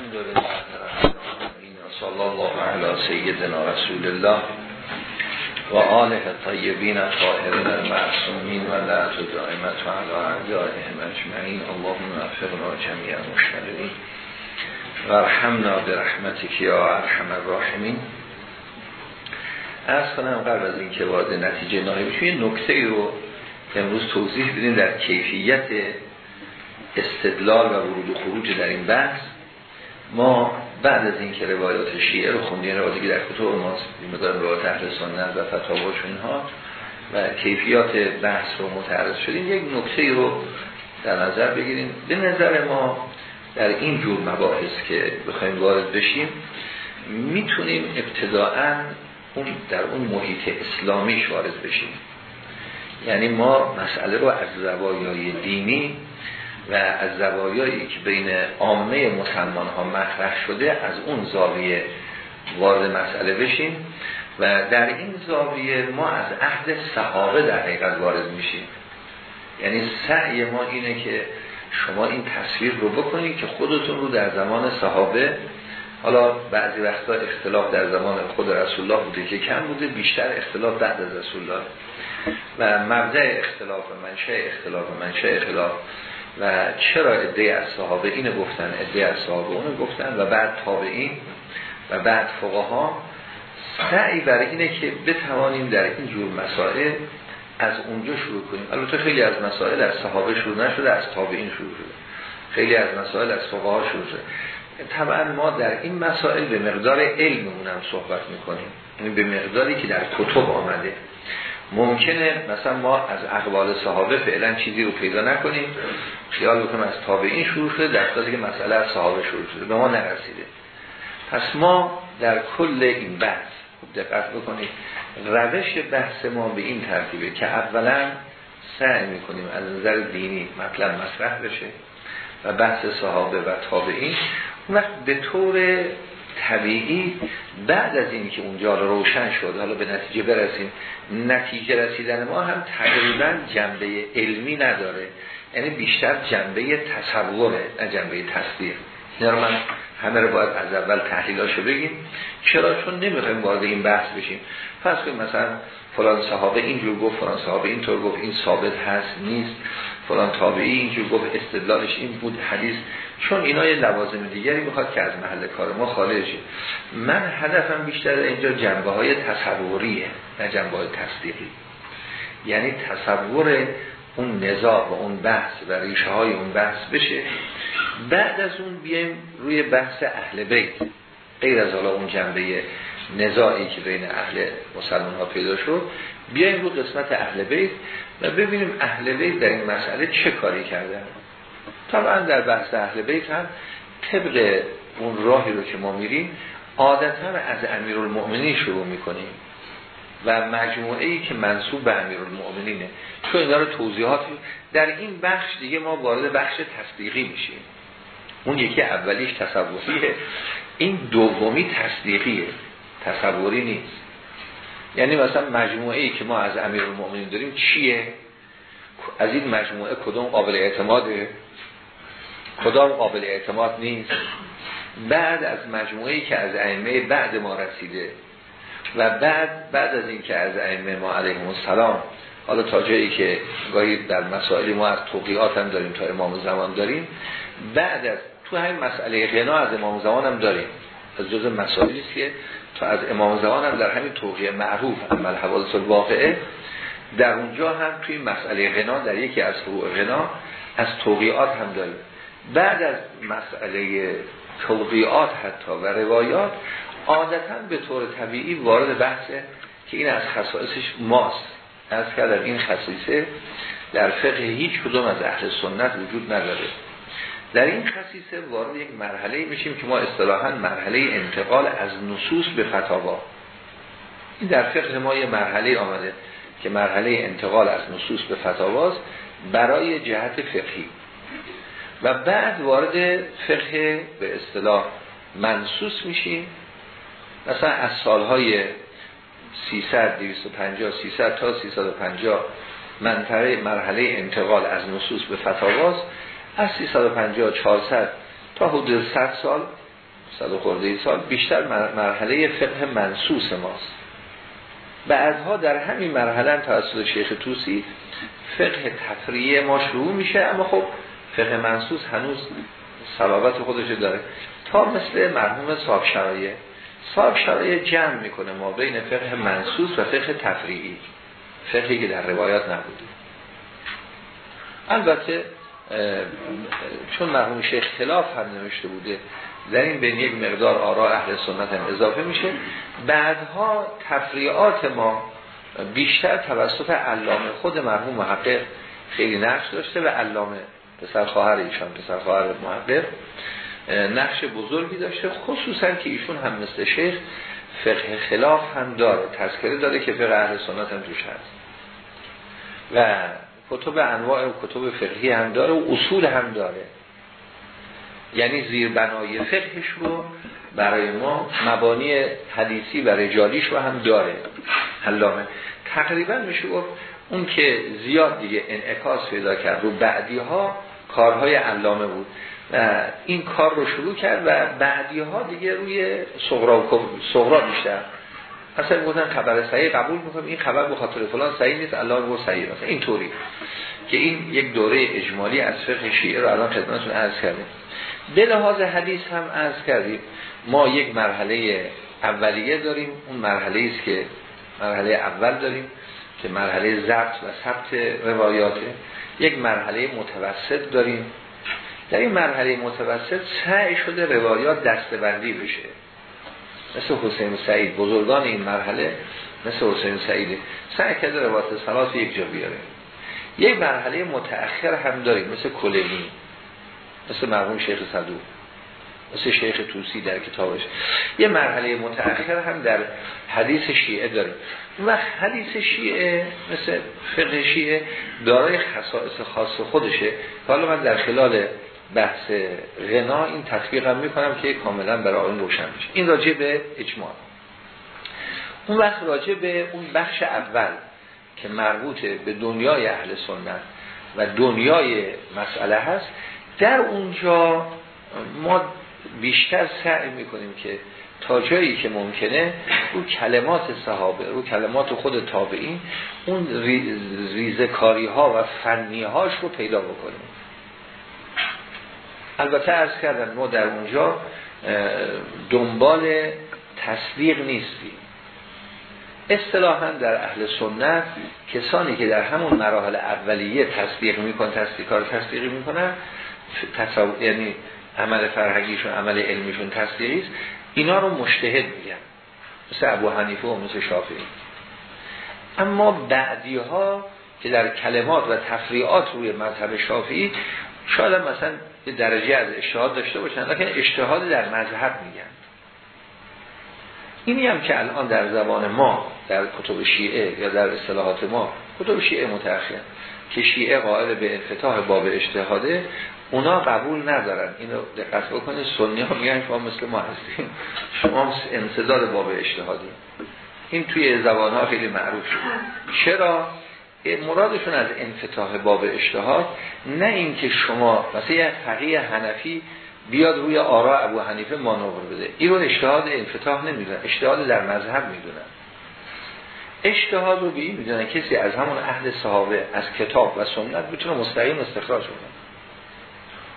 الحمد لله صلی الله علی سیدنا رسول الله و آله طیبین طاهرین المعصومین و لعت دائمت و اعدائهم اجمعین. اللهم افقنا جميعا مشملین و ارحمنا برحمتک یا ارحم الراحمین. از کنم قبل از اینکه وارد نتیجه نهایی بشیم نکته رو امروز توضیح بدیم در کیفیت استدلال و ورود و خروج در این بحث. ما بعد از اینکه روایات شیعه رو خوندیم روایاتی که در کتب ما مقدار روایات اهل سنت و فتاواش اینها و کیفیات بحث رو متعرض شدیم یک نکته رو در نظر بگیریم. به نظر ما در این جور مباحث که بخوایم وارد بشیم می‌تونیم ابتداعا اون در اون محیط اسلامیش وارد بشیم. یعنی ما مسئله رو از زوایای دینی و از زوایایی که بین عامه مسلمان ها مطرح شده از اون زاویه وارد مسئله بشیم و در این زاویه ما از عهد صحابه در حقیقت وارد میشیم. یعنی سعی ما اینه که شما این تصویر رو بکنید که خودتون رو در زمان صحابه حالا بعضی وقتا اختلاف در زمان خود رسول الله بوده که کم بوده بیشتر اختلاف بعد از رسول الله و مبدع اختلاف و منشه اختلاف و منشه اختلاف. و چرا ادعای از صحابه اینو گفتن ادعای از صحابه اونو گفتن و بعد تابعین و بعد فقها؟ سعی برای اینه که بتوانیم در این جور مسائل از اونجا شروع کنیم. البته خیلی از مسائل از صحابه شروع نشده از تابعین شروع شده. خیلی از مسائل از فقها شروع شده. طبعا ما در این مسائل به مقدار علممون هم صحبت می‌کنیم. یعنی به مقداری که در کتب آمده. ممکنه مثلا ما از اقوال صحابه فعلا چیزی رو پیدا نکنیم. خیال بکنیم از تابعین شروع شده در که مسئله از صحابه شروع شده به ما نرسیده. پس ما در کل این بحث دقت بکنید روش بحث ما به این ترتیبه که اولا سعی می‌کنیم از نظر دینی مطلب مطرح بشه و بحث صحابه و تابعین. وقت به طور طبیعی بعد از این که اونجا روشن شد حالا به نتیجه برسیم نتیجه رسیدن ما هم تقریبا جنبه علمی نداره. یعنی بیشتر جنبه تصوره نه جنبه تصدیق. اینا رو من همه رو باید از اول تحلیلاشو بگیم. چرا؟ چون نمی‌خوایم وارد این بحث بشیم. پس کنیم مثلا فلان صحابه اینجور گفت فلان صحابه اینطور گفت این ثابت هست نیست. فلان تابعی اینجور گفت استدلالش این بود حدیث چون اینا یه لوازم دیگری می‌خواد که از محل کار ما خارج من هدفم بیشتر اینجا جنبه های تصوریه نه جنبه های تصدیقی. یعنی تصور اون نزاع و اون بحث و ریشه های اون بحث بشه. بعد از اون بیایم روی بحث اهل بیت. غیر از حالا اون جنبه نزاعی که بین اهل مسلمان ها پیدا شد بیایم رو قسمت اهل بیت و ببینیم اهل بیت در این مسئله چه کاری کردن. طبعا در بحث اهل بیت هم طبق اون راهی رو که ما میریم عادتا از امیرالمؤمنین شروع می‌کنیم و مجموعه ای که منصوب به امیرالمؤمنینه. چون اینا رو توضیحات در این بخش دیگه ما وارد بخش تصدیقی میشیم. اون یکی اولیش تصوریه. این دومی تصدیقیه. تصوری نیست. یعنی مثلا مجموعه ای که ما از امیرالمؤمنین داریم چیه؟ از این مجموعه کدوم قابل اعتماده؟ کدام قابل اعتماد نیست. بعد از مجموعه که از ائمه بعد ما رسیده و بعد بعد از اینکه از ائمه ما علیهم السلام حالا تا جایی که گاهی در مسائل ما از توقیات هم داریم تا امام زمان داریم بعد از تو همین مسئله غنا از امام زمان هم داریم. از جز مسائلی که تا از امام زمان هم در همین توقیه معروف عمل حوادث الواقعه. در اونجا هم توی مسئله غنا در یکی از غنا از توقیات هم داریم. بعد از مسئله توقیات حتی و روایات عادتا به طور طبیعی وارد بحثه که این از خصائصش ماست. از کردم این خصیصه در فقه هیچ کدوم از اهل سنت وجود نداره. در این خصیصه وارد یک مرحله میشیم که ما اصطلاحا مرحله انتقال از نصوص به فتاوا. این در فقه ما یه مرحله آمده که مرحله انتقال از نصوص به فتاواست برای جهت فقهی. و بعد وارد فقه به اصطلاح منصوص میشیم. مثلا از سالهای 300 250 300 تا 350 منطقه مرحله انتقال از نصوص به فتاواز از 350 400 تا حدود 100 سال صد خورده سال بیشتر مرحله فقه منسوس ماست. بعدها در همین مرحله توسط شیخ توسی فقه تفریه ما شروع میشه اما خب فقه منسوس هنوز صلابت خودش داره. تا مثل مرحوم صاحب شرایه صاحب شرایه جمع می‌کنه ما بین فقه منسوس و فقه تفریعی. فقهی که در روایات نبوده. البته چون مرحوم شیخ خلاف هم نوشته بوده در این بین یک مقدار آراء اهل سنت هم اضافه میشه. بعدها تفریعات ما بیشتر توسط علامه خود مرحوم محقق خیلی نقش داشته و علامه پسر خواهر ایشان پسر خواهر محقق نقش بزرگی داشته خصوصا که ایشون هم مثل شیخ فقه خلاف هم داره تذکره داره که فقه اهل سنت هم توش هست. و کتب انواع و کتب فقهی هم داره و اصول هم داره. یعنی زیربنای فقهش رو برای ما مبانی حدیثی و رجالیش رو هم داره. علامه. تقریبا میشه گفت اون که زیاد دیگه انعکاس پیدا کرد رو بعدی ها کارهای علامه بود. و این کار رو شروع کرد و بعدی ها دیگه روی صغرا بیشتر. اصلا گفتن خبر صحیح قبول می‌کنم این خبر به خاطر فلان صحیح نیست الله رو صحیح این اینطوری که این یک دوره اجمالی از فقه شیعه رو الان خدمتتون عرض کردیم. به لحاظ حدیث هم عرض کردیم. ما یک مرحله اولیه داریم اون مرحله است که مرحله اول داریم. که مرحله ضبط و ثبت روایاته یک مرحله متوسط داریم. در این مرحله متوسط سعی شده روایات دستبندی بشه. مثل حسین سعید بزرگان این مرحله مثل حسین سعید سعی کرده روایت سلات یک جا بیاره. یک مرحله متأخر هم داریم مثل کلینی مثل مرحوم شیخ صدوق. مثل شیخ توسی در کتابش. یه مرحله متأخر هم در حدیث شیعه داریم. و حدیث شیعه مثل فقه شیعه دارای خصائص خاص خودشه. حالا من در خلال بحث غنا این تطبیق هم می‌کنم که کاملا برای آن روشن میشه این راجع به اجماع. اون وقت راجع به اون بخش اول که مربوط به دنیای اهل سنت و دنیای مسئله هست در اونجا ما بیشتر سعی می‌کنیم که تا جایی که ممکنه رو کلمات صحابه رو کلمات خود تابعین اون ریزکاری ها و فنی هاش رو پیدا بکنیم. البته ارز کردن ما در اونجا دنبال تصدیق نیستیم. اصطلاحا در اهل سنت کسانی که در همون مراحل اولیه تصدیق میکن تصدیق کار تصدیقی می‌کنن تصور یعنی عمل فرهنگیشون عمل علمیشون تصدیقی است. اینا رو مشتهد میگن. مثل ابو حنیفه و مثل شافعی. اما بعدی ها که در کلمات و تفریعات روی مذهب شافعی شاید مثلا یه درجه از اشتهاد داشته باشن لیکن اشتهاد در مذهب میگن. اینی هم که الان در زبان ما در کتب شیعه یا در اصطلاحات ما کتب شیعه متأخر که شیعه قائل به انفتاح باب اجتهاده اونا قبول ندارن. اینو دقت بکنید. سنی ها میگن شما مثل ما هستیم. شما انصداد باب اجتهادی این توی زبان ها خیلی معروف شد. چرا؟ مرادشون از انفتاح باب اجتهاد نه اینکه شما مثلا یک فقیه حنفی بیاد روی آرا ابو حنیفه مانور بده. این رو اجتهاد انفتاح نمی‌دونن. اجتهاد در مذهب می‌دونن. اجتهاد رو به این می‌دونن. کسی از همون اهل صحابه از کتاب و سنت می‌تونه مستقیم استخراج کنه.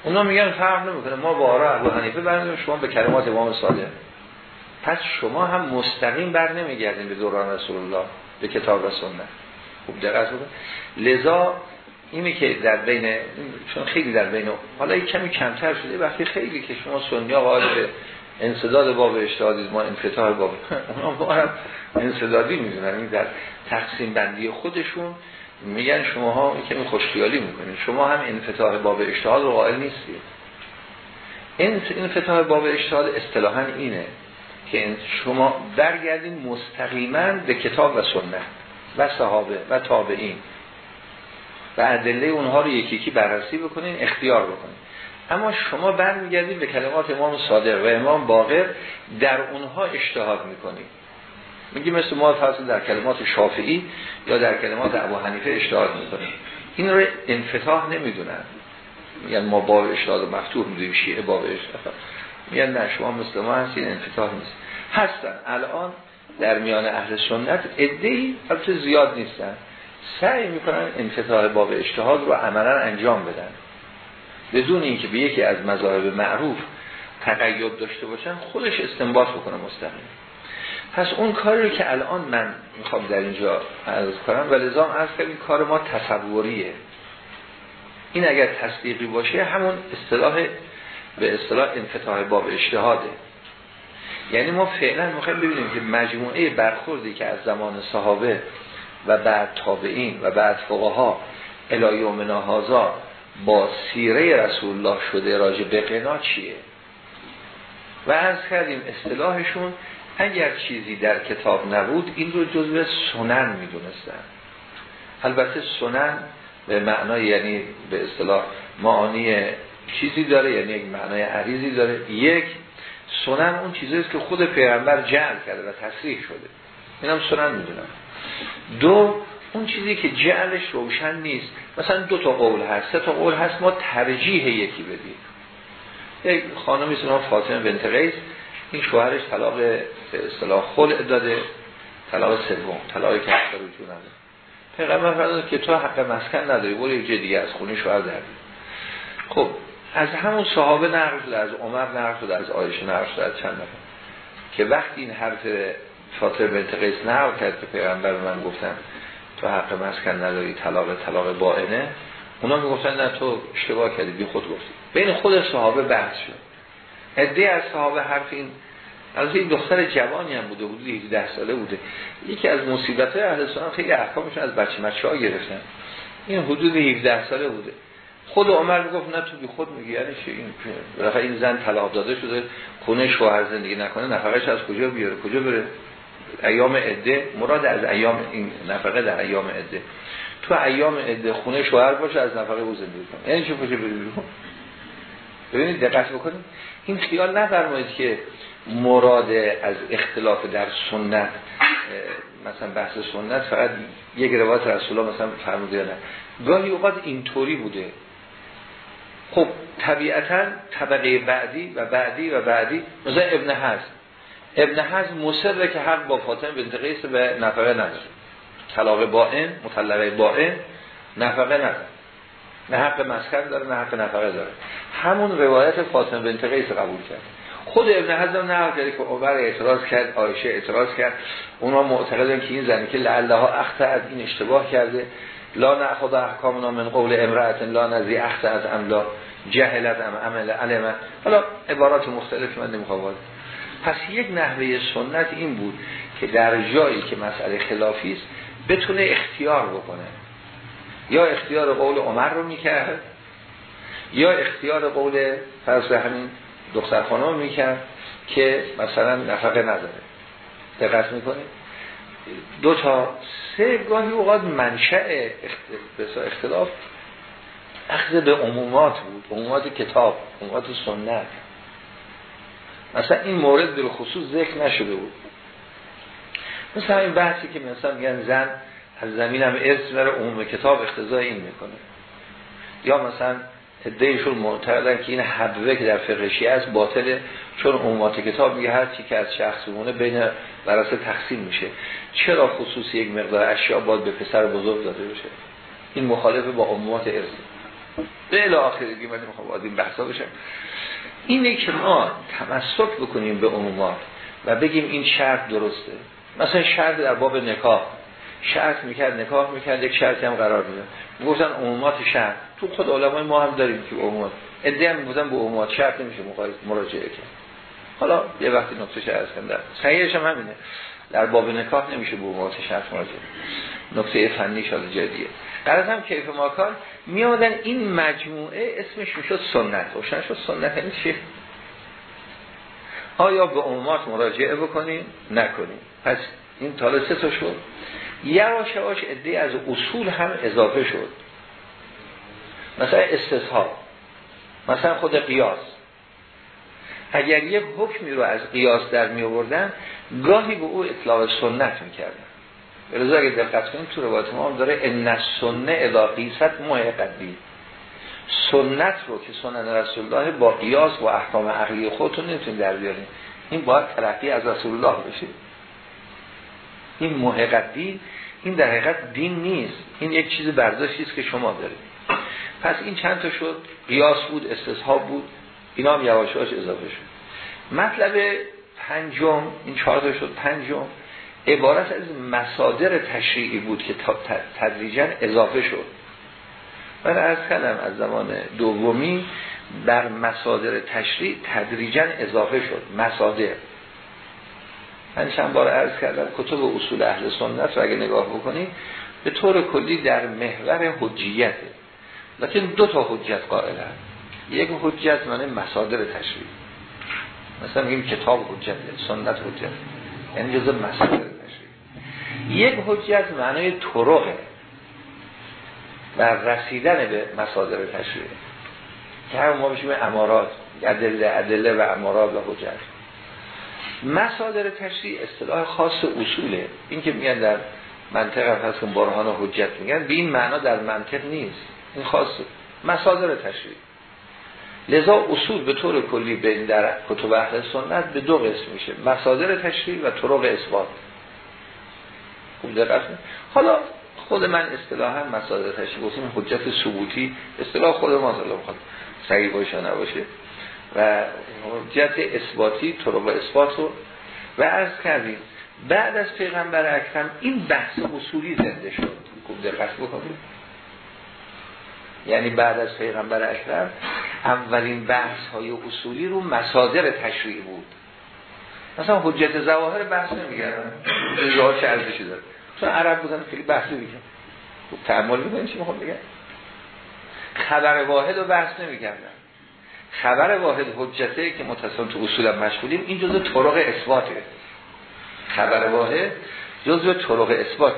اونا میگن فرق نمی‌کنه. ما با آرا ابو حنیفه برمیدیم شما به کلمات امام صادق. پس شما هم مستقیم بر نمیگردیم به دوران رسول الله به کتاب و سنت. خوب دقت لذا اینی که در بین چون خیلی در بین حالا یک کمی کمتر شده وقتی خیلی که شما سنیا قائل به انصداد باب اجتهادی ما انفتاح باب. اونا ما هم انصدادی می‌دونن. این در تقسیم بندی خودشون میگن شما ها کمی خوشخیالی می‌کنید شما هم انفتاح باب اجتهاد رو قائل نیستید. این انفتاح باب اجتهاد اصطلاحا اینه که شما برگردین مستقیما به کتاب و سنت و صحابه و تابعین و ادله اونها رو یکی یکی بررسی بکنین اختیار بکنین. اما شما برمیگردید به کلمات امام صادق و امام باقر در اونها اجتهاد می‌کنید میگی مثل ما فصل در کلمات شافعی یا در کلمات ابو حنیفه اجتهاد می‌کنیم این رو انفتاح نمی‌دونن. میگن ما باب اشتاد و مفتوح می‌دونیم شیعه باب اشتاد میگن نه شما مثل ما هستین انفتاح نیست. هستن. الان در میان اهل سنت ادهی البته زیاد نیستن. سعی می‌کنن انفتاح باب اجتهاد رو عملا انجام بدن. بدون اینکه به یکی از مذاهب معروف تقیید داشته باشن خودش استنباط بکنه مستقیم. پس اون کاری رو که الان من می‌خوام در اینجا عرض کنم و لزام از که این کار ما تصوریه. این اگر تصدیقی باشه همون اصطلاح به اصطلاح انفتاح باب اجتهاده. یعنی ما فعلا می‌خوایم ببینیم که مجموعه برخوردی که از زمان صحابه و بعد تابعین و بعد فقها الایوم نهازا با سیره رسول الله شده راجع به قنا چیه؟ و از کردیم اصطلاحشون اگر چیزی در کتاب نبود این رو جزو سنن می‌دونستن. البته سنن به معنای یعنی به اصطلاح معانی چیزی داره یعنی یک معنای عریضی داره. یک سنن اون چیزی است که خود پیغمبر جعل کرده و تصریح شده. اینم سنن می‌دونم. دو اون چیزی که جعلش روشن نیست. مثلا دو تا قول هست. سه تا قول هست ما ترجیح یکی بدیم. یک خانمی سنم فاطمه بنت قیس این شوهرش طلاق به اصطلاح خلع داده طلاق سوم طلاقی که حق رجوع نداره. پیغمبر فرمود که تو حق مسکن نداری برو یه دیگه از خونه شوهر در خب از همون صحابه نقل شده از عمر نقل شده از عایشه نقل شده از چند نفر. که وقتی این حرف فاطمه بنت قیس نقل کرد که پیغمبر من گفتن تو حق مسکن نداری طلاق طلاق باینه اونا می‌گفتن نه تو اشتباه کردی بی خود گفتی. بین خود صحابه بحث شد. عده از صحابه حرف این از این دختر جوانی هم بوده بوده 18 ساله بوده. یکی از مصیبت اهل سنت خیلی احکامشون از بچه بچه ها گرفتن. این حدود 17 ساله بوده. خود عمر می‌گفت نه تو بی خود میگی. یعنی این این زن طلاق داده شده خونه شوهر زندگی نکنه نفقش از کجا بیاره؟ کجا بره؟ ایام عده؟ مراد از ایام این نفقه در ایام عده. تو ایام عده خونه شوهر باشه از نفقه او زندگی کنه. یعنی چه بری ببینید دقت بکنید. این خیال نفرمایید که مراد از اختلاف در سنت مثلا بحث سنت فقط یک روایت رسول الله مثلا فرموده نه. گاهی اوقات اینطوری بوده. خب طبیعتا طبقه بعدی و بعدی و بعدی مثلا ابن هست ابن حزم مصره که حق با فاطمه بنت قیس به نفقه نداره. طلاق باین مطلقه باین نفقه نداره. نه حق مسکن داره نه حق نفقه داره. همون روایت فاطمه بنت قیس قبول کرد. خود ابن حزم نه کرده که عمر اعتراض کرد آیشه اعتراض کرد. اونا معتقدن که این زنی که لعلها اخته از این اشتباه کرده. لا ناخذ احکامنا من قول امرأت لا نزی اخته از املا جهلت ام عمل علم. حالا عبارات مختلف من نمی‌خوام پس یک نحوه سنت این بود که در جایی که مسئله خلافی است بتونه اختیار بکنه. یا اختیار قول عمر رو می‌کرد یا اختیار قول فرض همین دختر خانم می‌کرد که مثلا نفقه نداره. دقت می‌کنه دو تا سه گاهی اوقات منشأ اختلاف اخذ به عمومات بود. عمومات کتاب عمومات سنت. مثلا این مورد به خصوص ذکر نشده بود. مثلا این بحثی که مثلا میگن زن از زمین هم ارث برای عموم کتاب اختزای این می‌کنه. یا مثلا ادهیشون معتقدن که این حبوه که در فقه است باطله چون عمومات کتاب میگه هر چی که از شخص بونه بین براسه تقسیم میشه. چرا خصوصی یک مقدار اشیاء باید به پسر بزرگ داده بشه؟ این مخالفه با عمومات ارث. به الی آخری دیگه من می‌خوام این بحثا بشه اینه که ما تمسک بکنیم به عمومات و بگیم این شرط درسته. مثلا شرط در باب نکاح. شرط می‌کرد نکاح می‌کرد یک شرطی هم قرار میده می‌گفتن عمومات شرط. تو خود علمای ما هم داریم که عمومات. ادعا هم می‌گفتن به عمومات شرط نمیشه مراجعه کرد. حالا یه وقتی نقطه شرط کنده صحیحش هم همینه. در باب نکاح نمیشه به عمومات شرط مراجعه نقطه فنی شده جدیه. قرار هم کیف ماکان میادن این مجموعه اسمش می‌شد سنت. روشن شد سنت این چی؟ آیا به عمومات مراجعه بکنیم؟ نکنیم. پس این تاله سه شد. یواش یواش عده از اصول هم اضافه شد. مثلا استصحاب مثلا خود قیاس. اگر یک حکمی رو از قیاس در می آوردن گاهی به او اطلاع سنت می‌کردن رضا اگه دقت کنیم تو روایت ما داره ان السنه اذا قیست قدی. سنت رو که سنن رسول الله با قیاس و احکام عقلی خودتون نمی‌تونید در بیاریم این باید ترقی از رسول الله بشه. این دین این در حقیقت دین نیست. این یک چیز برداشتی است که شما دارید. پس این چند تا شد؟ قیاس بود استصحاب بود. اینا هم یواش اضافه شد. مطلب پنجم این چهار تا شد. پنجم عبارت از مصادر تشریعی بود که تدریجا اضافه شد. من از کلم از زمان دومی در مصادر تشریع تدریجا اضافه شد. مصادر. من چند بار عرض کردم کتب اصول اهل سنت رو اگه نگاه بکنید به طور کلی در محور حجیته لیکن دو تا حجت قائل هست. یک حجت معنی مصادر تشریع. مثلا میگیم کتاب حجت سنت حجت. یعنی جزء مصادر تشریع. یک حجت معنی طرقه و رسیدن به مصادر تشریع. که هم ما بشیم امارات. ادله ادله و امارات و حجت. مصادر تشریع اصطلاح خاص اصوله. این که میگن در منطق هست که برهان حجت میگن به این معنا در منطق نیست. این خاص مصادر تشریع. لذا اصول به طور کلی به در کتب اهل سنت به دو قسم میشه. مصادر تشریع و طرق اثبات. خوب دقت حالا خود من اصطلاحا مصادر تشریع گفتیم حجت ثبوتی. اصطلاح خود ما حالا می‌خواد صحیح باشه نباشه. و حجت اثباتی طرق اثبات رو و عرض کردیم بعد از پیغمبر اکرم این بحث اصولی زنده شد. خوب دقت بکنید. یعنی بعد از پیغمبر اکرم اولین بحث های اصولی رو مصادر تشریع بود. مثلا حجت زواهر بحث نمیگردن جزاها چه ارزشی داره؟ چون عرب بودن خیلی بحثی میگن خب تعمل می‌کنین چی می‌خوام بگم؟ خبر واحد رو بحث نمی‌کردن. خبر واحد حجته که متصل تو اصول مشغولیم این جزء طرق اثباته. خبر واحد جزء طرق اثبات.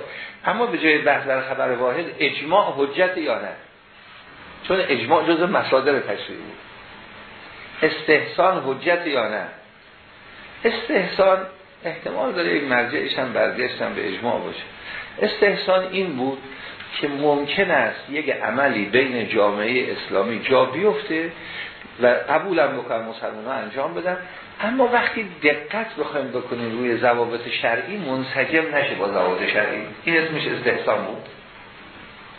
اما به جای بحث در خبر واحد اجماع حجت یا نه؟ چون اجماع جزء مصادر تشریعی بود. استحسان حجت یا نه؟ استحسان احتمال داره یک مرجعش هم برگشتن به اجماع باشه. استحسان این بود که ممکن است یک عملی بین جامعه اسلامی جا بیفته و قبولم بکنن مسلمان انجام بدن. اما وقتی دقت بخوایم بکنیم روی ضوابط شرعی منسجم نشه با ضوابط شرعی. این اسمش استحسان بود.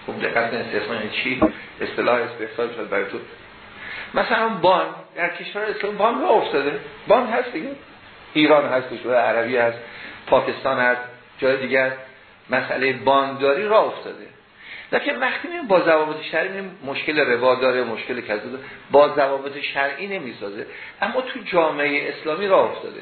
خوب دقت استحسان یعنی چی؟ اصطلاح استحسان شد برای تو. مثلا بان در کشور اسلام بان را افتاده. بان هست دیگه. ایران هست کشور عربی هست پاکستان هست جای دیگر. مسئله بانداری را افتاده. لیکن وقتی میگیم با ضوابط شرعی مشکل روا داره مشکل کذا با ضوابط شرعی نمی‌سازه. اما تو جامعه اسلامی راه افتاده.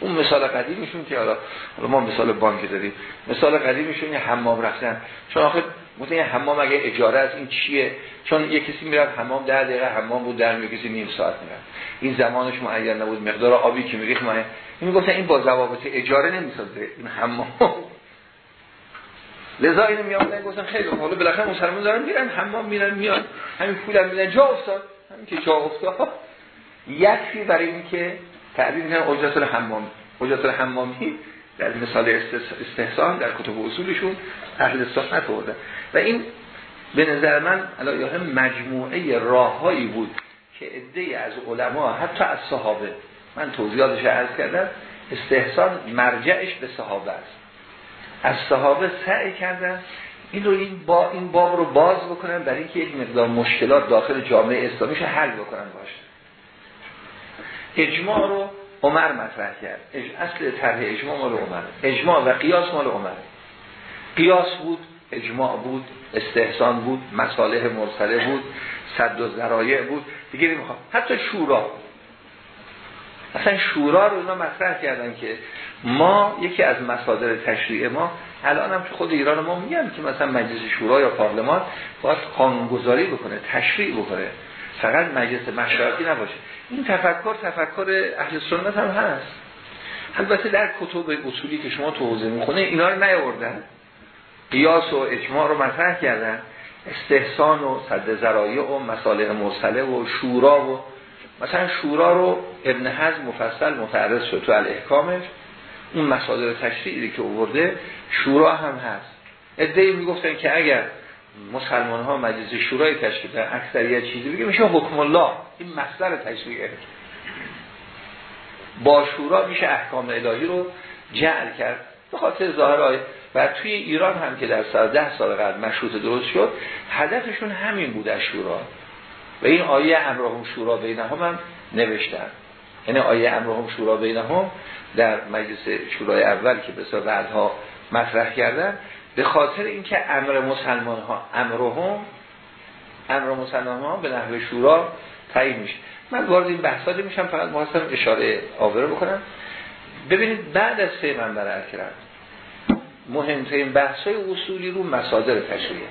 اون مثال قدیمیشون که حالا ما مثال بانک داریم. مثال قدیمیشون یه حمام رفتن. چون آخه مثلا یه حمام اگه اجاره از این چیه؟ چون یه کسی می‌رفت حمام در دقیقه حمام بود در می کسی نیم ساعت می‌رفت. این زمانش معین نبود. مقدار آبی که میریخت ما این گفتن این با ضوابط اجاره نمی‌سازه این حمام. لذا اینو میامدن گفتن خیلی حالا بالاخره مسلمان دارن میرن حمام میرن میان همین پولم میدن جا افتاد همین که جا افتاد. یکی برای اینکه تعبیر می‌کنن اجرت الحمام اجرت الحمامی در مثال استحسان در کتب اصولشون اهل سنت بوده و این به نظر من الان مجموعه راههایی بود که عده از علما حتی از صحابه من توضیحاتش عرض کردم استحسان مرجعش به صحابه است. از صحابه سعی کردن این رو این با این باب رو باز بکنن برای اینکه یک مقدار مشکلات داخل جامعه اسلامیش حل بکنن باشه. اجماع رو عمر مطرح کرد. اصل طرح اجماع مال عمر. اجماع و قیاس مال عمر. قیاس بود اجماع بود استحسان بود مصالح مرسله بود صد و ذرایع بود. دیگه نمی‌خوام. حتی شورا. اصلا شورا رو اینا مطرح کردن که ما یکی از مصادر تشریع ما الان هم خود ایران ما میگن که مثلا مجلس شورا یا پارلمان باید قانونگذاری بکنه تشریع بکنه. فقط مجلس مشورتی نباشه. این تفکر تفکر اهل سنت هم هست. البته در کتب اصولی که شما توضیح می‌خونه اینا رو نیاوردن. قیاس و اجماع رو مطرح کردن. استحسان و صد ذرایع و مصالح مرسله و شورا و مثلا شورا رو ابن حزم مفصل متعرض شد تو الاحکامش. اون مصادر تشریعی که اوورده شورا هم هست. ادهی می‌گفتن که اگر مسلمان ها مجلس شورای تشکیل در اکثریت چیزی بگه میشه حکم الله. این مصدر تشریعه. با شورا میشه احکام الهی رو جعل کرد. به خاطر ظاهر و توی ایران هم که در سال ده سال قبل مشروط درست شد هدفشون همین بود از شورا. و این آیه امرهم شورا بینهم هم نوشتن. یعنی آیه امرهم شورا بینهم در مجلس شورای اول که به بعدها مطرح کردن به خاطر اینکه امر مسلمان ها امرهم امر مسلمان ها به نحو شورا تعیین میشه. من وارد این بحثات میشم فقط محاسم اشاره آوره بکنم. ببینید بعد از پیغمبر اکرم مهمترین بحث های اصولی رو مسادر تشریع.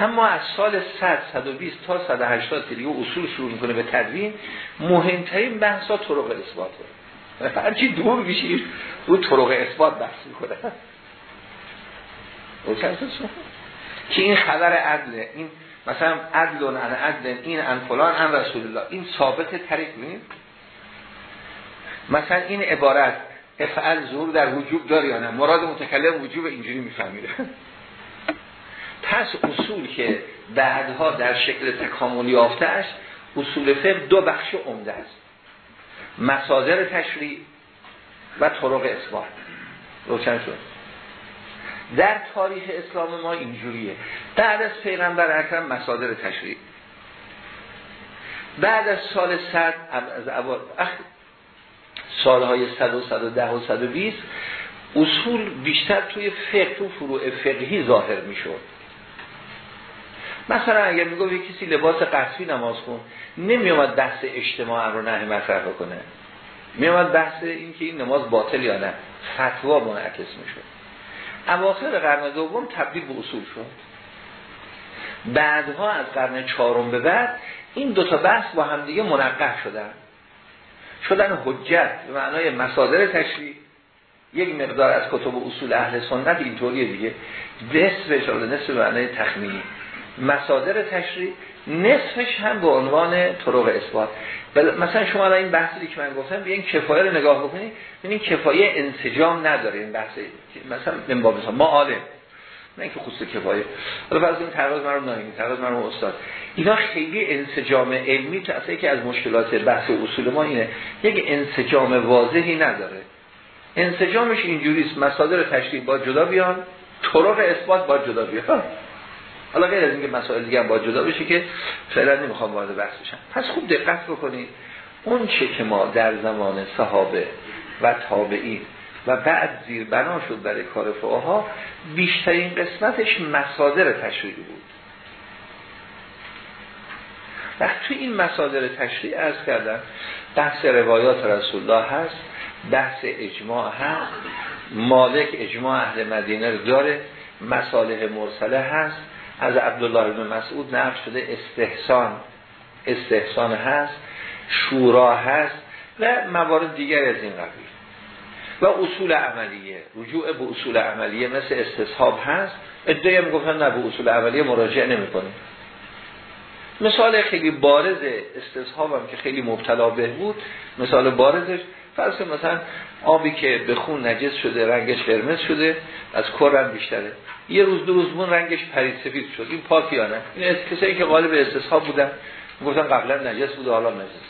اما از سال 100 120 تا 180 که دیگه اصول شروع می‌کنه به تدوین مهمترین بحث ها طرق اثباته هرچی دور میشید رو طرق اثبات بحث می‌کنه. که این خبر عدله این مثلا عدل ان عدل این ان فلان ان رسول الله این ثابت طریق می مثلا این عبارت افعل ظهور در وجوب داری یا نه؟ مراد متکلم وجوب اینجوری میفهمیده. پس اصول که بعدها در شکل تکاملی یافتهش اصول فقه دو بخش عمده است. مصادر تشریع و طرق اثبات روشن شد. در تاریخ اسلام ما اینجوریه. بعد از پیغمبر اکرم مصادر تشریع. بعد از سال 100 از سالهای 100 و 110 و 120 اصول بیشتر توی فقه تو فروع فقهی ظاهر می‌شد. مثلا اگر میگو یه کسی لباس قصفی نماز خون نمی اومد بحث اجتماع رو نه مطرح کنه می اومد بحث این که این نماز باطل یا نه. فتوا منعکس می‌شد. اواخر قرن دوم تبدیل به اصول شد. بعدها از قرن چهارم به بعد این دوتا بحث با هم دیگه منقه شدن. شدن حجت به معنای مصادر تشریع یک مقدار از کتب اصول اهل سنت اینطوریه دیگه. نصف به معنای تخمینی. مصادر تشریع نصفش هم به عنوان طرق اثبات. مثلا شما الان این بحثی که من گفتم بیاین کفایه رو نگاه بکنید ببینید کفایه انسجام نداره این بحث. مثلا من باب ما عالم. نه اینکه خصوص کفایه. حالا فرض این تقاضا من رو نایمی تقاضا من استاد. اینا خیلی انسجام علمی تو اصلا که از مشکلات بحث اصول ما اینه. یک انسجام واضحی نداره. انسجامش اینجوریست. مصادر تشریح با جدا بیان طرق اثبات با جدا بیان. حالا غیر از اینکه مسائل دیگه هم با جدا بشه که فعلا نمی‌خوام وارد بحث بشم. پس خوب دقت بکنید. اون چه که ما در زمان صحابه و تابعین و بعد زیر بنا شد برای کار فقها بیشترین قسمتش مصادر تشریعی بود. وقت توی این مصادر تشریع ارز کردم بحث روایات رسول الله هست بحث اجماع هست مالک اجماع اهل مدینه رو داره مصالح مرسله هست از عبدالله بن مسعود نقل شده استحسان. استحسان هست شورا هست و موارد دیگر از این قبیل. و اصول عملیه. رجوع به اصول عملیه مثل استصحاب هست. ادعای هم گفتن نه به اصول عملیه مراجعه نمی کنیم مثال خیلی بارز استصحاب هم که خیلی مبتلا به بود مثال بارزش. فرض مثلا آبی که به خون نجس شده رنگش قرمز شده از کرن بیشتره. یه روز دو روز مون رنگش پرید سفید شد. این پاک یا این کسایی که غالب استصحاب بودن گفتن قبلا نجس بود حالا نجس.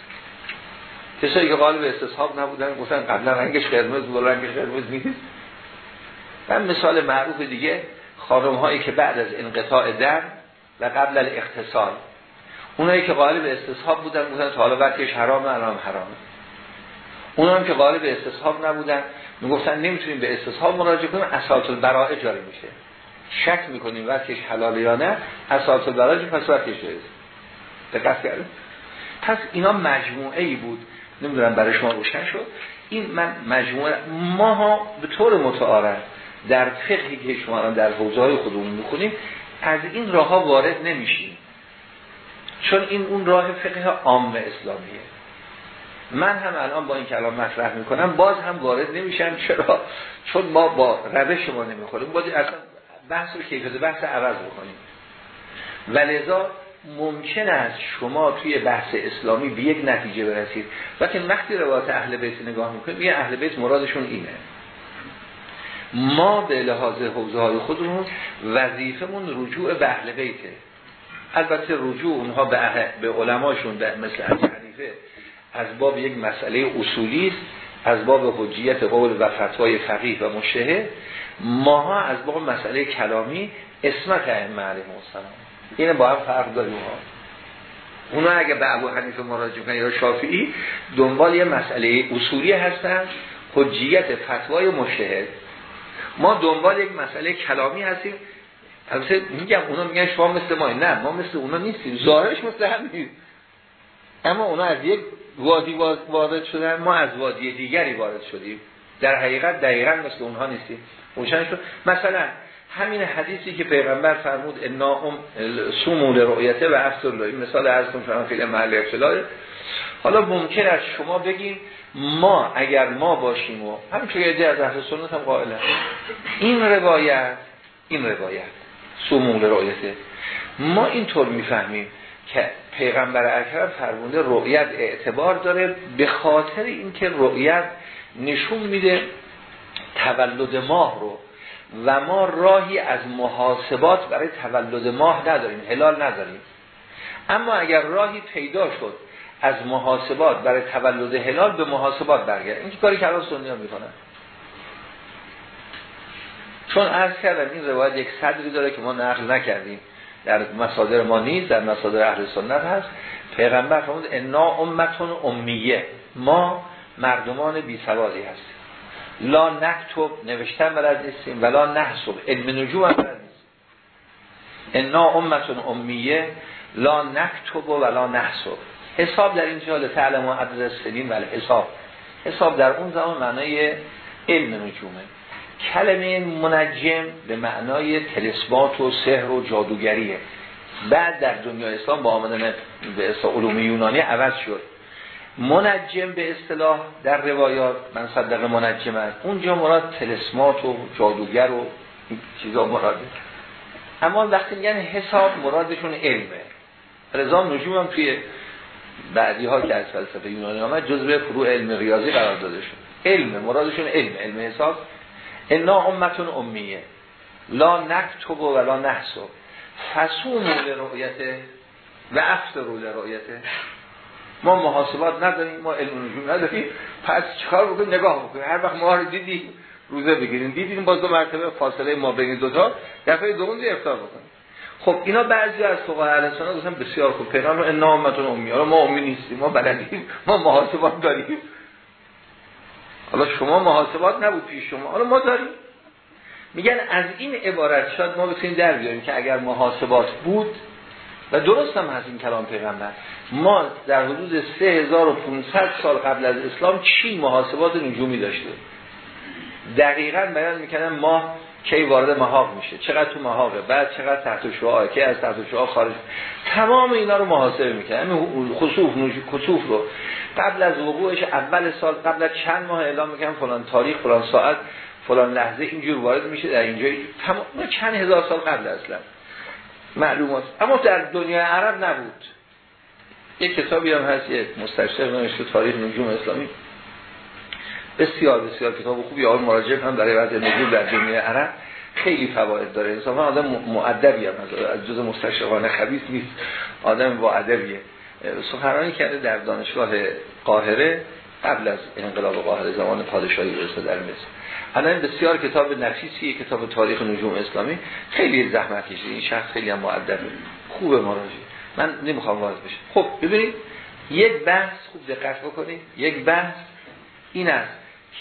کسایی که غالب استصحاب نبودن گفتن قبلا رنگش قرمز بود رنگش قرمز نیست. من مثال معروف دیگه خارم هایی که بعد از انقطاع دم و قبل الاختصال اونایی که غالب استصحاب بودن گفتن تا حالا وقتش حرامه الان حرامه. اونا هم که غالب استصحاب نبودن می‌گفتن نمی‌تونیم به استصحاب مراجعه کنیم اساس البراء جاری میشه. شک می‌کنیم وقتش حلال یا نه اساس البراء پس وقتش دقت کردیم؟ پس اینا مجموعه ای بود. نمی‌دونم برای شما روشن شد. این من مجموعه ماها به طور متعارف در فقهی که شما در حوزه های خودمون می‌کنیم از این راه ها وارد نمیشیم. چون این اون راه فقه عام اسلامیه. من هم الان با این کلام مطرح می‌کنم باز هم وارد نمیشم. چرا؟ چون ما با روش ما نمی‌خوریم. باز اصلا بحث رو کیفیت بحث عوض بکنیم. ولذا ممکن است شما توی بحث اسلامی به یک نتیجه برسید وقتی وقتی روایت اهل بیت نگاه می‌کنید یه اهل بیت مرادشون اینه. ما به لحاظ حوزه های خودمون وظیفمون رجوع به اهل بیته. البته رجوع اونها به, به علماشون به مثل حنیفه از باب یک مسئله اصولی است از باب حجیت قول و فتوای فقیه و مشهه ماها از باب مسئله کلامی اسمت ائمه علیهم السلام. این با هم فرق داریم ها. اونا اگه به ابو حنیفه مراجعه کنن یا شافعی دنبال یه مسئله اصولی هستن حجیت فتوای مشهد. ما دنبال یک مسئله کلامی هستیم. البته میگم اونا میگن شما مثل ما نه ما مثل اونا نیستیم. ظاهرش مثل هم نیست. اما اونا از یک وادی وارد شدن ما از وادی دیگری وارد شدیم. در حقیقت دقیقا مثل اونها نیستیم. روشن مثلا همین حدیثی که پیغمبر فرمود انا ام سومول رؤیته و افسر این مثال از کنم خیلی محل ابتلاع حالا ممکن است شما بگیم ما اگر ما باشیم و همینطور یه از اهل سنت هم قائل این روایت این روایت سومول رؤیته ما اینطور می‌فهمیم که پیغمبر اکرم فرمونده رؤیت اعتبار داره به خاطر اینکه رؤیت نشون میده تولد ماه رو. و ما راهی از محاسبات برای تولد ماه نداریم هلال نداریم. اما اگر راهی پیدا شد از محاسبات برای تولد هلال به محاسبات برگرد. این کاری که الان سنی ها می‌کنن چون عرض کردم این روایت یک صدری داره که ما نقل نکردیم. در مصادر ما نیست در مصادر اهل سنت هست. پیغمبر فرمود انا امتون امیه ما مردمان بی سوادی هستیم. لا نکتب نوشتن بلد نیستیم ولا نحسب. علم نجوم هم بلد نیستیم. انا امتون امیه لا نکتب و ولا نحسب. حساب در اینجا لتعلم و عدد سنین ولی حساب. حساب در اون زمان معنای علم نجومه. کلمه منجم به معنای تلسمات و سحر و جادوگریه. بعد در دنیا اسلام با آمدن به علوم یونانی عوض شد. منجم به اصطلاح در روایات من صدق منجم است. اونجا مراد تلسمات و جادوگر و چیزا مراده اما وقتی میگن حساب مرادشون علمه. رضا نجوم هم توی بعدی ها که از فلسفه یونانی آمد جزء فروع علم ریاضی قرار داده شد. علم مرادشون علم علم حساب. انا امتون امیه. لا نکتب و لا نحسب. فسوم رؤیته و افت رول رؤیته ما محاسبات نداریم ما علم نجوم نداریم. پس چکار بکنیم؟ نگاه بکنیم. هر وقت ما رو دیدیم روزه بگیریم. دیدیم باز دو مرتبه فاصله ما بین دوتا دفعه دوم افطار بکنیم. خب اینا بعضی از فقها اهل گفتن بسیار خوب. پیغمبر رو انا امتون امی. ما امی نیستیم ما بلدیم. ما محاسبات داریم. حالا شما محاسبات نبود پیش شما. حالا ما داریم. میگن از این عبارت شاید ما بتونیم در بیاریم که اگر محاسبات بود و درست هم هست این کلام پیغمبر. ما در حدود 3500 سال قبل از اسلام چی محاسبات نجومی داشته دقیقا بیان می‌کنن ما کی وارد محاق میشه چقدر تو محاقه بعد چقدر تحت شعاع کی از تحت شعاع خارج. تمام اینا رو محاسبه می‌کنه همین خصوف کسوف رو. قبل از وقوعش اول سال قبل از چند ماه اعلام می‌کنن فلان تاریخ فلان ساعت فلان لحظه اینجور وارد میشه در اینجا تمام چند هزار سال قبل اصلا معلومات اما در دنیای عرب نبود. یک کتابی هم هست یک مستشرق نوشته تاریخ نجوم اسلامی. بسیار بسیار کتاب خوبی. آن مراجعه هم برای وضع نجوم در دنیای عرب خیلی فواید داره. انصافا آدم معدبی هم از جز مستشرقان خبیث نیست. آدم با ادبیه. سخنرانی کرده در دانشگاه قاهره. قبل از انقلاب قاهره زمان پادشاهی رسه در مصر. الان بسیار کتاب نفیسی کتاب تاریخ نجوم اسلامی. خیلی زحمت کشیده. این شخص خیلی هم معدبه خوبه مراجعه من نمی‌خوام وارد بشه خب ببینید یک بحث خوب دقت بکنید. یک بحث این است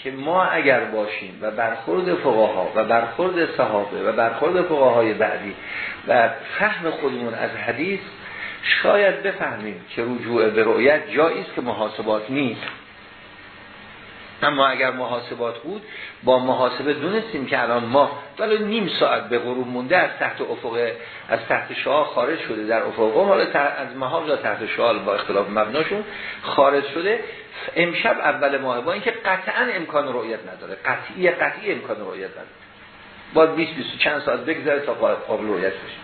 که ما اگر باشیم و برخورد فقها و برخورد صحابه و برخورد فقهای بعدی و فهم خودمون از حدیث شاید بفهمیم که رجوع به رؤیت جایی است که محاسبات نیست. اما اگر محاسبات بود با محاسبه دونستیم که الان ما ولی نیم ساعت به غروب مونده از تحت افق از تحت شاه خارج شده. در افق حالا از محال یا تحت شال با اختلاف مبناشون خارج شده. امشب اول ماه با اینکه قطعا امکان رؤیت نداره. قطعی قطعی امکان رؤیت نداره. با 20 20 چند ساعت بگذره تا قابل رؤیت بشه.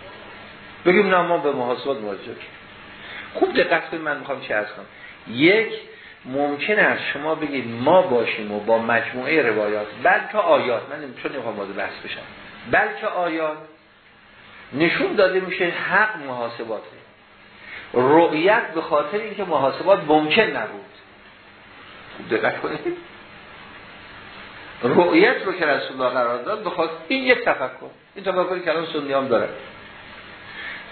بگیم نه ما به محاسبات مراجعه خوب دقت کنید من می‌خوام چه کنم. یک ممکن است شما بگید ما باشیم و با مجموعه روایات بلکه آیات من چون نمی‌خوام وارد بحث بشم. بلکه آیات نشون داده میشه حق محاسباته رؤیت به خاطر اینکه محاسبات ممکن نبود. دقت کنید. رؤیت رو که رسول الله قرار داد بخواد این یک تفکر. این تفکری که الان سنی هم داره.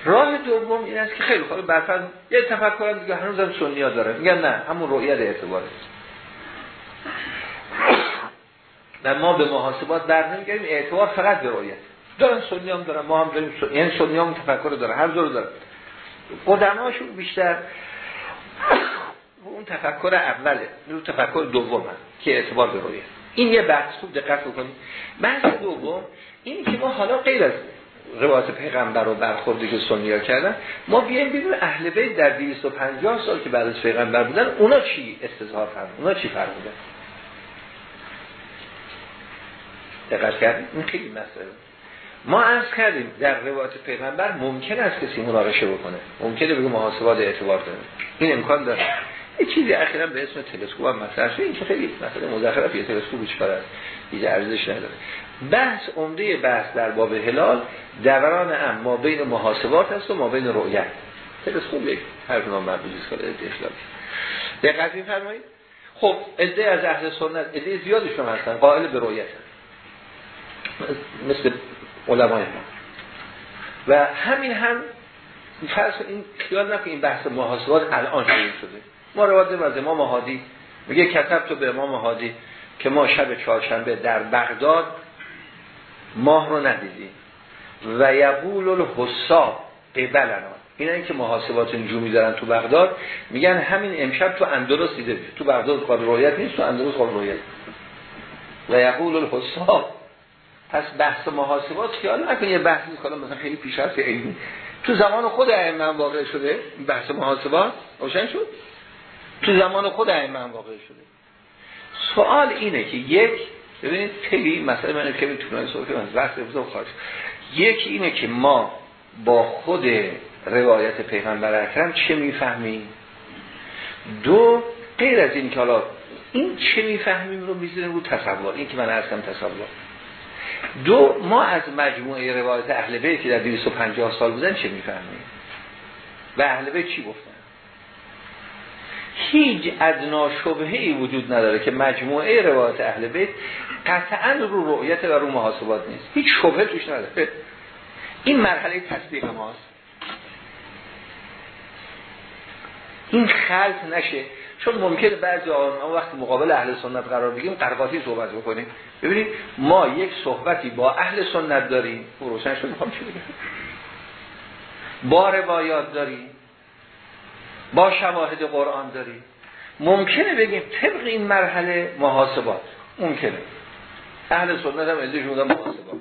راه دوم این است که خیلی خوبه برفرض یه تفکر دیگه هنوز هم ها داره. میگن نه همون رؤیت اعتباره. و ما به محاسبات در نمیگریم اعتبار فقط به رؤیت. دارن سنی هم دارن ما هم داریم سنی. یعنی سنی هم تفکر داره هر دور داره. قدماشون بیشتر اون تفکر اوله اون تفکر دوم هست که اعتبار به رؤیت. این یه بحث خوب دقت بکنید. بحث دوم این که ما حالا غیر از روایت پیغمبر و برخوردی که سنیا کردن. ما بیایم ببینیم اهل بیت در 250 سال که بعد از پیغمبر بودن اونا چی استظهار فرمودن؟ اونا چی فرمودن؟ دقت کردیم این خیلی مسئله. ما عرض کردیم در روایت پیغمبر ممکن است کسی مناقشه بکنه ممکنه بگه محاسبات اعتبار داره. این امکان داره. یه چیزی اخیرا به اسم تلسکوپ هم مطرح شده این که خیلی مثلا مزخرف یه تلسکوپ چیکار است دیگه ارزش نداره. بحث عمده بحث در باب هلال دوران ام ما بین محاسبات است و ما بین رؤیت. تلسکوپ یک حرف نام مربوطی است کار اخلاقی دقت می‌فرمایید. خب عده از اهل سنت عده زیادشون هستن قائل به رؤیت مثل علمای ما. و همین هم فرض این خیال نکنید این بحث محاسبات الان شروع شده. ما روایت از امام هادی میگه کتب تو به امام هادی که ما شب چهارشنبه در بغداد ماه رو ندیدیم. و یقول الحساب قبلنا. اینا این که محاسبات نجومی دارن تو بغداد میگن همین امشب تو اندلس دیده تو بغداد قابل رویت نیست تو اندلس قابل رویت و یقول الحساب پس بحث محاسبات خیال نکنید یه بحثی کنه مثلا خیلی پیش از علمی تو زمان خود ائمه واقع شده بحث محاسبات. روشن شد؟ تو زمان خود ائمه واقع شده. سوال اینه که یک ببینید خیلی مسئله من که می‌تونه صحبت از وقت بزرگ خواهد یک اینه که ما با خود روایت پیغمبر اکرم چه می‌فهمیم؟ دو غیر از این که حالا این چه می‌فهمیم رو می‌زنیم رو تصور. این که من ارزم تصور. دو ما از مجموعه روایت اهل بیت که در 250 سال بودن چه می‌فهمیم؟ و اهل بیت چی گفتن؟ هیچ ادنا شبهه ای وجود نداره که مجموعه روایت اهل بیت قطعا رو رؤیت و رو محاسبات نیست. هیچ شبهه توش نداره. این مرحله تصدیق ماست. این خلط نشه. چون ممکنه بعضی ما وقتی مقابل اهل سنت قرار بگیم قرقاتی صحبت بکنیم. ببینید ما یک صحبتی با اهل سنت داریم. روشن شد با روایات داریم. با شواهد قرآن داریم ممکنه بگیم طبق این مرحله محاسبات. ممکنه. اهل سنت هم ازش بودن محاسبات.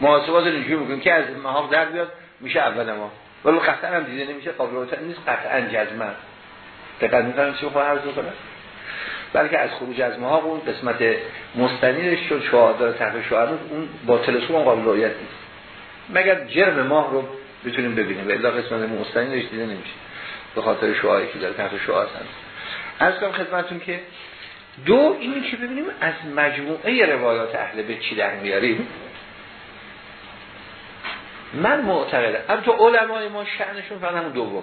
محاسبات اینجوری میگیم که از محاق در بیاد میشه اول ما. ولی قطعا هم دیده نمیشه قابل نیست قطعا جزمن دقت می‌کنم چی خواهد عرض کنم بلکه از خروج از محاق اون قسمت مستنیرش شد داره تحت شعار اون با تلسکوپ قابل رؤیت نیست. مگر جرم ماه رو بتونیم ببینیم؟ و الا قسمت مستنیرش دیده نمیشه. به خاطر شعاری که داره تحت شعار هست از کنم خدمتون که دو اینی که ببینیم از مجموعه روایات اهل به چی در میاریم. من معتقدم البته علمای ما شأنشون فقط همون دومه.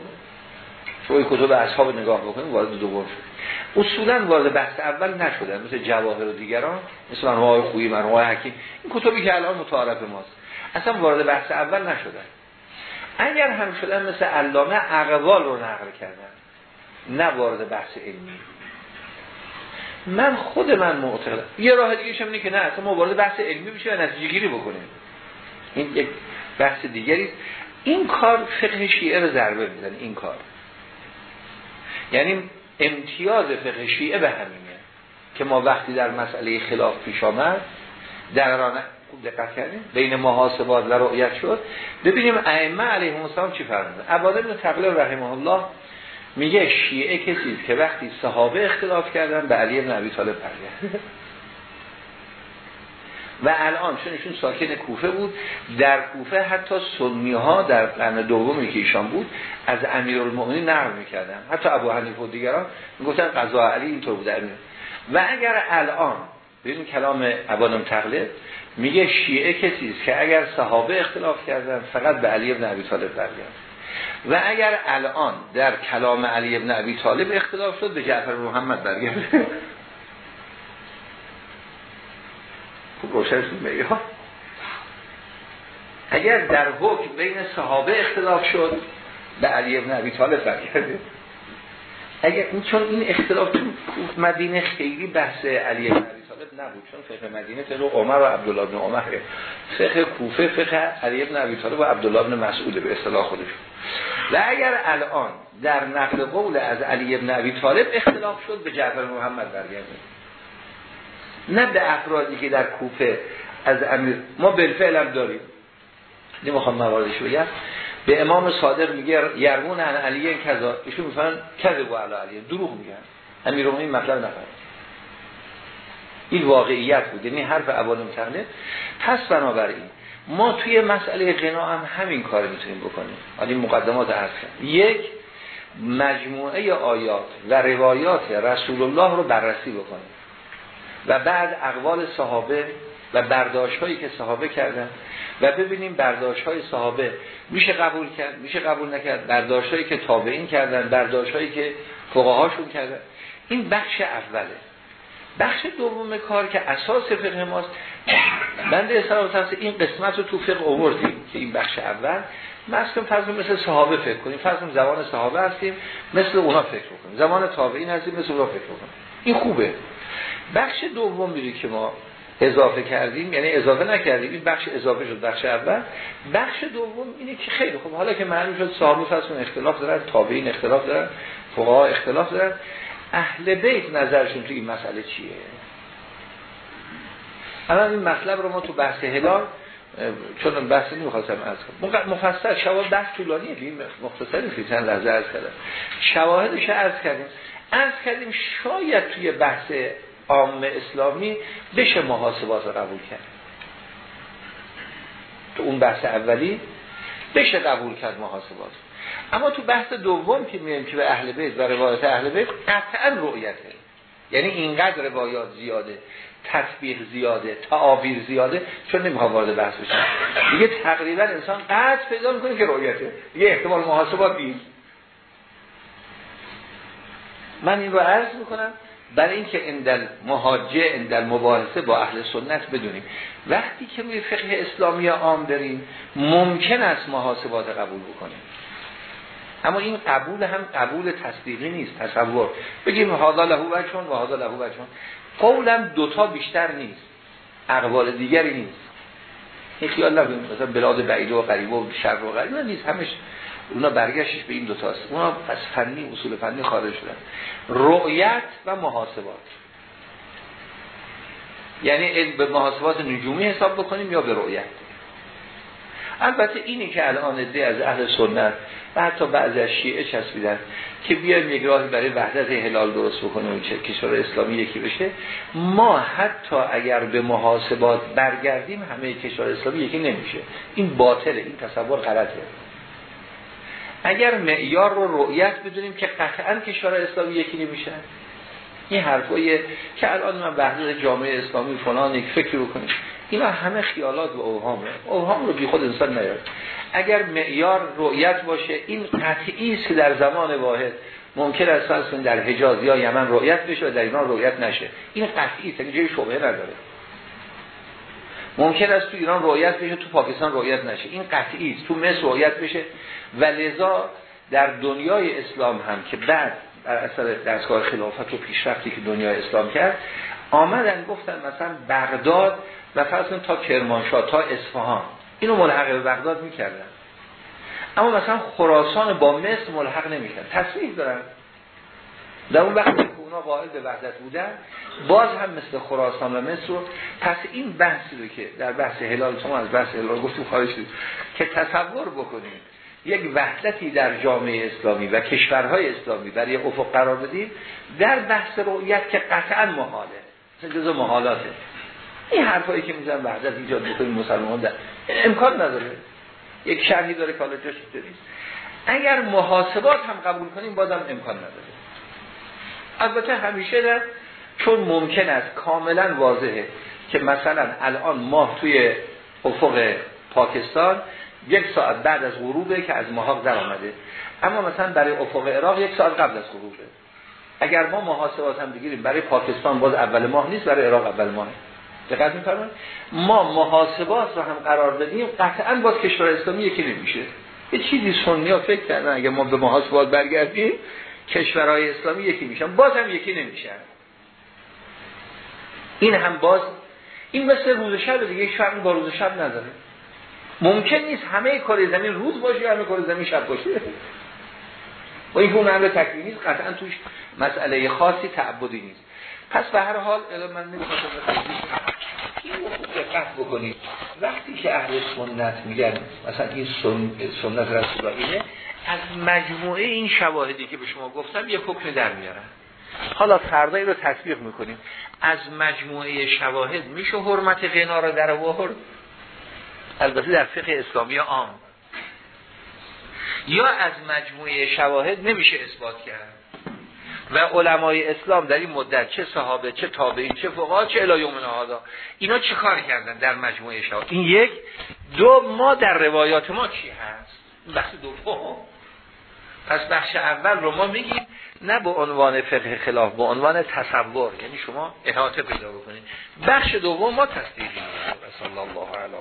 شما کتب اصحاب نگاه بکنیم وارد دوم شد. اصولا وارد بحث اول نشدن مثل جواهر و دیگران مثل منوهای خویی منوهای حکیم. این کتبی که الان متعارف ماست. اصلا وارد بحث اول نشدن. اگر هم شدن مثل علامه اقوال رو نقل کردن نه وارد بحث علمی. من خود من معتقدم. یه راه دیگه اینه که نه اصلا ما وارد بحث علمی بشیم و نتیجه گیری بکنیم. این یک بحث دیگری این کار فقه شیعه رو ضربه می‌زنه این کار. یعنی امتیاز فقه شیعه به همینه که ما وقتی در مسئله خلاف پیش آمد در خوب دقت کردیم بین محاسبات و رؤیت شد. ببینیم ائمه علیهم السلام چی فرمودن؟ عباده بن تقلیل رحمه الله میگه شیعه کسی که وقتی صحابه اختلاف کردن به علی بن ابی طالب برگرد و الان چون ایشون ساکن کوفه بود در کوفه حتی سنی ها در قرن دومی که ایشان بود از امیرالمومنین نقل می‌کردن. حتی ابو حنیفه و دیگران می‌گفتن قضا علی اینطور بوده و اگر الان ببین کلام ابانم تقلب میگه شیعه کسی است که اگر صحابه اختلاف کردن فقط به علی ابن ابی طالب برگرد. و اگر الان در کلام علی ابن ابی طالب اختلاف شد به جعفر محمد برگرده خوب روشنشون بگه اگر در حکم بین صحابه اختلاف شد به علی ابن ابی طالب برگرده اگر این چون این اختلاف تو مدینه خیلی بحث علی ابن ابی طالب نبود چون فقه مدینه تو عمر و عبدالله بن عمر فقه کوفه فقه علی ابن ابی طالب و عبدالله بن مسعود به اصطلاح خودش. و اگر الان در نقل قول از علی ابن ابی طالب اختلاف شد به جعفر محمد برگرده نه به افرادی که در کوفه از امیر ما بالفعل هم داریم. نمی‌خوام مواردش بگم. به امام صادق میگه یرمون عن علی کذا. ایشون می‌فهمن کذب و علی دروغ میگن. امیر این مطلب نفرد این واقعیت بود. یعنی حرف اول متقلب پس بنابراین ما توی مسئله غنا هم همین کار می‌تونیم بکنیم. حالا مقدمات عرض یک مجموعه آیات و روایات رسول الله رو بررسی بکنیم. و بعد اقوال صحابه و برداشت هایی که صحابه کردن و ببینیم برداشت های صحابه میشه قبول کرد میشه قبول نکرد برداشت هایی که تابعین کردن برداشت هایی که فقهاشون کردن. این بخش اوله. بخش دوم کار که اساس فقه ماست. بنده اصلا این قسمت رو تو فقه اووردیم که این بخش اول. مثلا فرض مثل صحابه فکر کنیم. فرض زمان صحابه هستیم مثل اونا فکر کنیم. زمان تابعین هستیم مثل اونا فکر کنیم. این خوبه. بخش دوم میری که ما اضافه کردیم یعنی اضافه نکردیم این بخش اضافه شد بخش اول. بخش دوم اینه که خیلی خوب حالا که معلوم شد صحابه هستون اختلاف دارن تابعین اختلاف دارن فقها اختلاف دارن. اهل بیت نظرشون تو این مسئله چیه؟ الان این مطلب رو ما تو بحث هلال چون بحث نمی‌خواستم از کنم. مفصل شواهد بحث طولانیه این مختصری که چند لحظه عرض کردم. شواهدش عرض کردیم. عرض کردیم شاید توی بحث عام اسلامی بشه محاسبات رو قبول کرد. تو اون بحث اولی بشه قبول کرد محاسبات. اما تو بحث دوم که میگیم که به اهل بیت و روایت اهل بیت قطعا رؤیته یعنی اینقدر روایات زیاده تطبیق زیاده تعابیر زیاده چون نمی‌خوام وارد بحث بشم. دیگه تقریبا انسان قطع پیدا می‌کنه که رؤیته دیگه احتمال محاسبات نیست. من این رو عرض می‌کنم. برای اینکه اندل مهاجه اندل مباحثه با اهل سنت بدونیم. وقتی که روی فقه اسلامی عام داریم ممکن است محاسبات قبول بکنیم. اما این قبول هم قبول تصدیقی نیست تصور. بگیم هادا لهو بچون و هادا لهو بچون قولم دوتا بیشتر نیست اقوال دیگری نیست. این خیال نبیم مثلا بلاد بعیده و قریبه و شر و غریبه نیست. همش اونا برگشتش به این دوتاست اونا پس فنی اصول فنی خارج شدن. رؤیت و محاسبات. یعنی به محاسبات نجومی حساب بکنیم یا به رؤیت. البته اینی که الان ازی از اهل سنت و حتی بعضی از شیعه چسبیدن که بیایم یک راهی برای وحدت هلال درست بکنیم چه کشور اسلامی یکی بشه ما حتی اگر به محاسبات برگردیم همه کشور اسلامی یکی نمیشه. این باطله این تصور غلطه. اگر معیار رو رؤیت بدونیم که قطعا کشور اسلامی یکی نمیشه. این حرفایی که الان من وحدت جامعه اسلامی فلان یک فکر بکنیم. اینا همه خیالات و اوهامه. اوهام رو بی خود انسان نیاد اگر معیار رؤیت باشه این قطعی است در زمان واحد ممکن است در حجاز یا یمن رؤیت بشه و در ایران رؤیت نشه. این قطعی است یعنی جای شبهه نداره. ممکن است تو ایران رؤیت بشه تو پاکستان رؤیت نشه. این قطعی است. تو مصر رؤیت بشه. و لذا در دنیای اسلام هم که بعد در اثر دستگاه خلافت و پیشرفتی که دنیای اسلام کرد آمدن گفتن مثلا بغداد و فرض تا کرمانشاه تا اصفهان. اینو ملحق به بغداد می‌کردن. اما مثلا خراسان با مصر ملحق نمی‌کردن. تصریح دارن. در اون وقتی که اونا واحد به وحدت بودن باز هم مثل خراسان و مصر رو پس این بحثی رو که در بحث هلال شما از بحث هلال گفتیم خواهش دید که تصور بکنیم یک وحدتی در جامعه اسلامی و کشورهای اسلامی برای افق قرار بدیم در بحث رؤیت که قطعا محاله. جزو محالاته. این حرفایی که میزن وحدت ایجاد بکنیم مسلمان در امکان نداره. یک شرحی داره که حالا جاش اگر محاسبات هم قبول کنیم بازم امکان نداره. البته همیشه در چون ممکن است کاملا واضحه که مثلا الان ماه توی افق پاکستان یک ساعت بعد از غروبه که از ماه در آمده. اما مثلا برای افق عراق یک ساعت قبل از غروبه. اگر ما محاسبات هم بگیریم برای پاکستان باز اول ماه نیست برای عراق اول ماه. دقت می‌فرمایید؟ ما محاسبات رو هم قرار بدیم قطعا باز کشور اسلامی یکی نمیشه. یه چیزی سنی ها فکر کردن اگر ما به محاسبات برگردیم کشورهای اسلامی یکی میشن باز هم یکی نمیشن. این هم باز این مثل روز شب دیگه یک با روز شب نداره. ممکن نیست همه کار زمین روز باشه همه کار زمین شب باشه. و این اون امر تکلیفی نیست قطعا توش مسئله خاصی تعبدی نیست. پس به هر حال من رو دقت بکنید. وقتی که اهل سنت میگن مثلا این سنت رسول اینه از مجموعه این شواهدی که به شما گفتم یه حکم در میارن. حالا فردا رو تطبیق می‌کنیم. از مجموعه شواهد میشه حرمت غنا رو در آورد؟ البته در فقه اسلامی عام. یا از مجموعه شواهد نمیشه اثبات کرد؟ و علمای اسلام در این مدت چه صحابه چه تابعین چه فقها چه الهی هادا اینا چه کار کردن در مجموعه شواهد؟ این یک. دو ما در روایات ما چی هست؟ بخش دوم. پس بخش اول رو ما میگیم نه به عنوان فقه خلاف به عنوان تصور. یعنی شما احاطه پیدا بکنید. بخش دوم ما تصدیق الله